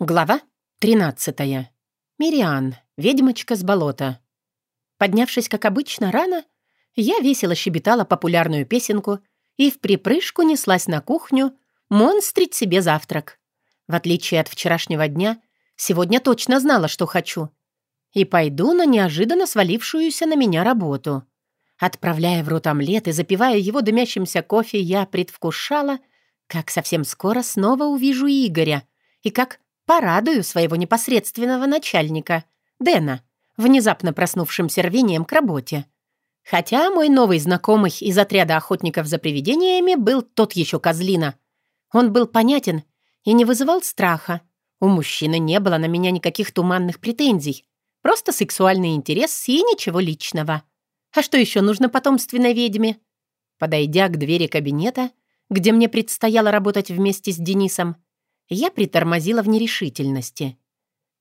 Глава 13. Мириан, ведьмочка с болота. Поднявшись, как обычно, рано, я весело щебетала популярную песенку и в припрыжку неслась на кухню монстрить себе завтрак. В отличие от вчерашнего дня, сегодня точно знала, что хочу. И пойду на неожиданно свалившуюся на меня работу. Отправляя в рот омлет и запивая его дымящимся кофе, я предвкушала, как совсем скоро снова увижу Игоря и как Порадую своего непосредственного начальника, Дэна, внезапно проснувшимся рвением к работе. Хотя мой новый знакомый из отряда охотников за привидениями был тот еще козлина. Он был понятен и не вызывал страха. У мужчины не было на меня никаких туманных претензий. Просто сексуальный интерес и ничего личного. А что еще нужно потомственной ведьме? Подойдя к двери кабинета, где мне предстояло работать вместе с Денисом, я притормозила в нерешительности.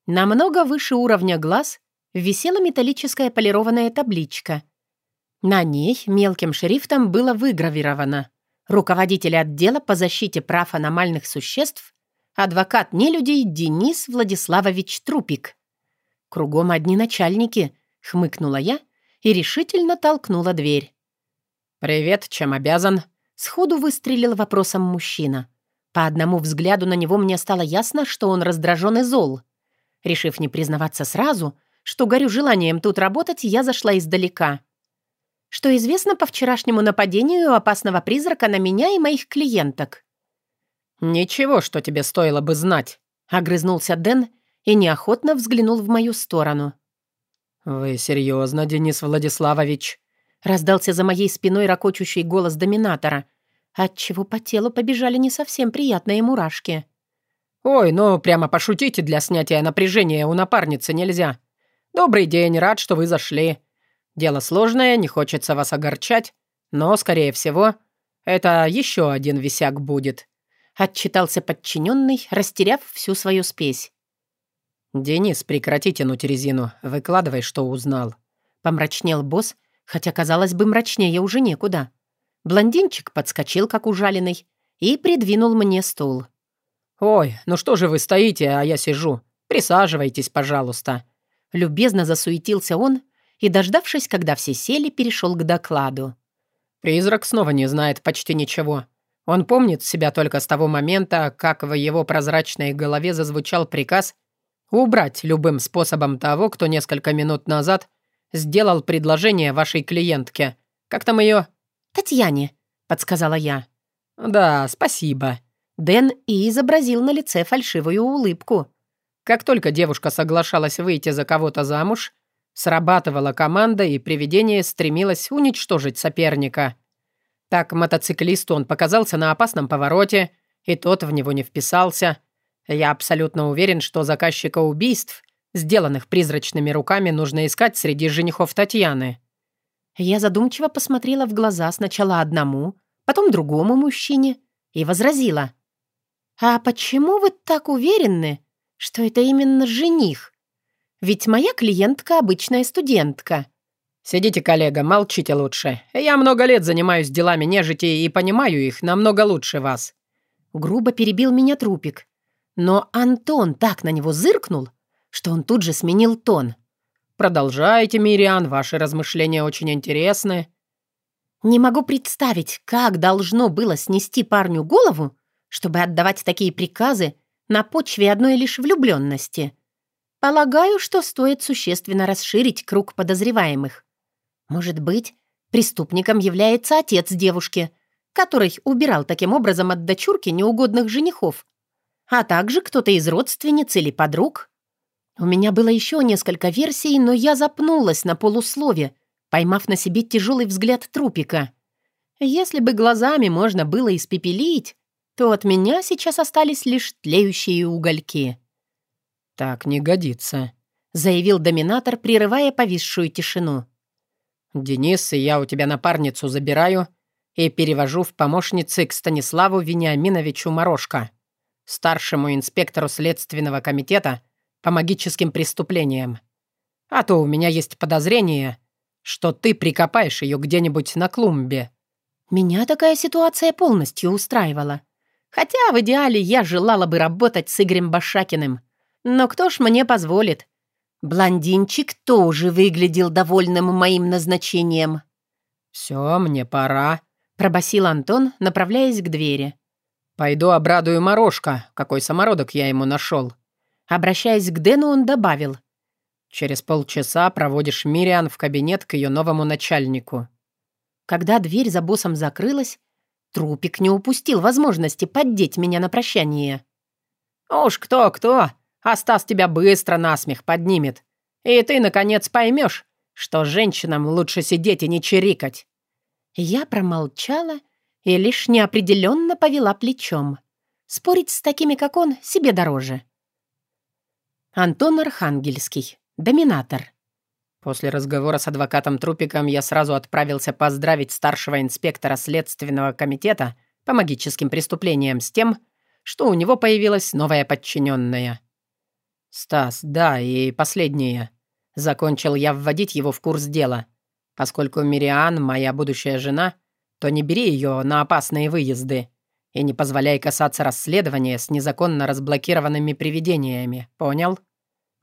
Намного выше уровня глаз висела металлическая полированная табличка. На ней мелким шрифтом было выгравировано «Руководитель отдела по защите прав аномальных существ, адвокат нелюдей Денис Владиславович Трупик». «Кругом одни начальники», — хмыкнула я и решительно толкнула дверь. «Привет, чем обязан?» — сходу выстрелил вопросом мужчина. По одному взгляду на него мне стало ясно, что он раздражен и зол. Решив не признаваться сразу, что горю желанием тут работать, я зашла издалека. Что известно по вчерашнему нападению опасного призрака на меня и моих клиенток? «Ничего, что тебе стоило бы знать», — огрызнулся Дэн и неохотно взглянул в мою сторону. «Вы серьезно, Денис Владиславович?» Раздался за моей спиной ракочущий голос доминатора, отчего по телу побежали не совсем приятные мурашки. «Ой, ну прямо пошутите для снятия напряжения у напарницы нельзя. Добрый день, рад, что вы зашли. Дело сложное, не хочется вас огорчать, но, скорее всего, это еще один висяк будет», — отчитался подчиненный, растеряв всю свою спесь. «Денис, прекрати тянуть резину, выкладывай, что узнал», — помрачнел босс, хотя, казалось бы, мрачнее уже некуда. Блондинчик подскочил, как ужаленный, и придвинул мне стул. «Ой, ну что же вы стоите, а я сижу? Присаживайтесь, пожалуйста». Любезно засуетился он и, дождавшись, когда все сели, перешел к докладу. «Призрак снова не знает почти ничего. Он помнит себя только с того момента, как в его прозрачной голове зазвучал приказ убрать любым способом того, кто несколько минут назад сделал предложение вашей клиентке. Как там ее? «Татьяне», — подсказала я. «Да, спасибо». Дэн и изобразил на лице фальшивую улыбку. Как только девушка соглашалась выйти за кого-то замуж, срабатывала команда, и привидение стремилось уничтожить соперника. Так мотоциклисту он показался на опасном повороте, и тот в него не вписался. Я абсолютно уверен, что заказчика убийств, сделанных призрачными руками, нужно искать среди женихов Татьяны. Я задумчиво посмотрела в глаза сначала одному, потом другому мужчине и возразила. «А почему вы так уверены, что это именно жених? Ведь моя клиентка обычная студентка». «Сидите, коллега, молчите лучше. Я много лет занимаюсь делами нежити и понимаю их намного лучше вас». Грубо перебил меня трупик. Но Антон так на него зыркнул, что он тут же сменил тон. Продолжайте, Мириан, ваши размышления очень интересны». «Не могу представить, как должно было снести парню голову, чтобы отдавать такие приказы на почве одной лишь влюбленности. Полагаю, что стоит существенно расширить круг подозреваемых. Может быть, преступником является отец девушки, который убирал таким образом от дочурки неугодных женихов, а также кто-то из родственниц или подруг». У меня было еще несколько версий, но я запнулась на полуслове, поймав на себе тяжелый взгляд трупика. Если бы глазами можно было испепелить, то от меня сейчас остались лишь тлеющие угольки. «Так не годится», — заявил доминатор, прерывая повисшую тишину. «Денис, я у тебя напарницу забираю и перевожу в помощницы к Станиславу Вениаминовичу Морошко, старшему инспектору Следственного комитета — по магическим преступлениям. А то у меня есть подозрение, что ты прикопаешь ее где-нибудь на клумбе». Меня такая ситуация полностью устраивала. Хотя в идеале я желала бы работать с Игорем Башакиным. Но кто ж мне позволит? Блондинчик тоже выглядел довольным моим назначением. «Все, мне пора», — пробасил Антон, направляясь к двери. «Пойду обрадую Морошка, какой самородок я ему нашел». Обращаясь к Дэну, он добавил. «Через полчаса проводишь Мириан в кабинет к ее новому начальнику». Когда дверь за боссом закрылась, трупик не упустил возможности поддеть меня на прощание. «Уж кто-кто, а тебя быстро насмех поднимет. И ты, наконец, поймешь, что женщинам лучше сидеть и не чирикать». Я промолчала и лишь неопределенно повела плечом. Спорить с такими, как он, себе дороже. Антон Архангельский. Доминатор. После разговора с адвокатом Трупиком я сразу отправился поздравить старшего инспектора Следственного комитета по магическим преступлениям с тем, что у него появилась новая подчиненная. «Стас, да, и последнее. Закончил я вводить его в курс дела. Поскольку Мириан — моя будущая жена, то не бери ее на опасные выезды и не позволяй касаться расследования с незаконно разблокированными привидениями, понял?»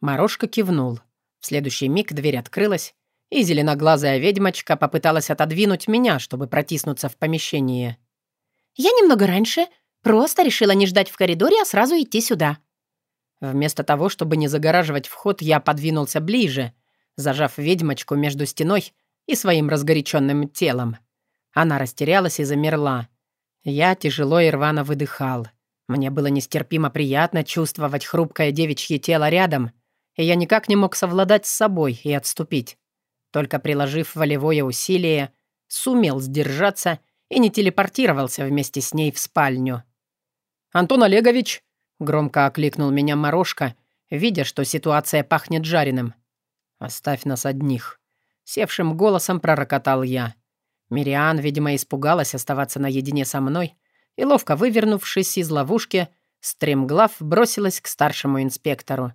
Морошка кивнул. В следующий миг дверь открылась, и зеленоглазая ведьмочка попыталась отодвинуть меня, чтобы протиснуться в помещение. «Я немного раньше. Просто решила не ждать в коридоре, а сразу идти сюда», Вместо того, чтобы не загораживать вход, я подвинулся ближе, зажав ведьмочку между стеной и своим разгоряченным телом. Она растерялась и замерла. Я тяжело и рвано выдыхал. Мне было нестерпимо приятно чувствовать хрупкое девичье тело рядом, и я никак не мог совладать с собой и отступить. Только приложив волевое усилие, сумел сдержаться и не телепортировался вместе с ней в спальню. «Антон Олегович!» Громко окликнул меня Морошка, видя, что ситуация пахнет жареным. «Оставь нас одних». Севшим голосом пророкотал я. Мириан, видимо, испугалась оставаться наедине со мной и, ловко вывернувшись из ловушки, стремглав бросилась к старшему инспектору.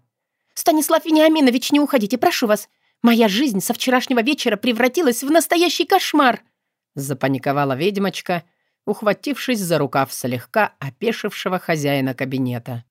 «Станислав Вениаминович, не уходите, прошу вас. Моя жизнь со вчерашнего вечера превратилась в настоящий кошмар!» Запаниковала ведьмочка — ухватившись за рукав слегка опешившего хозяина кабинета.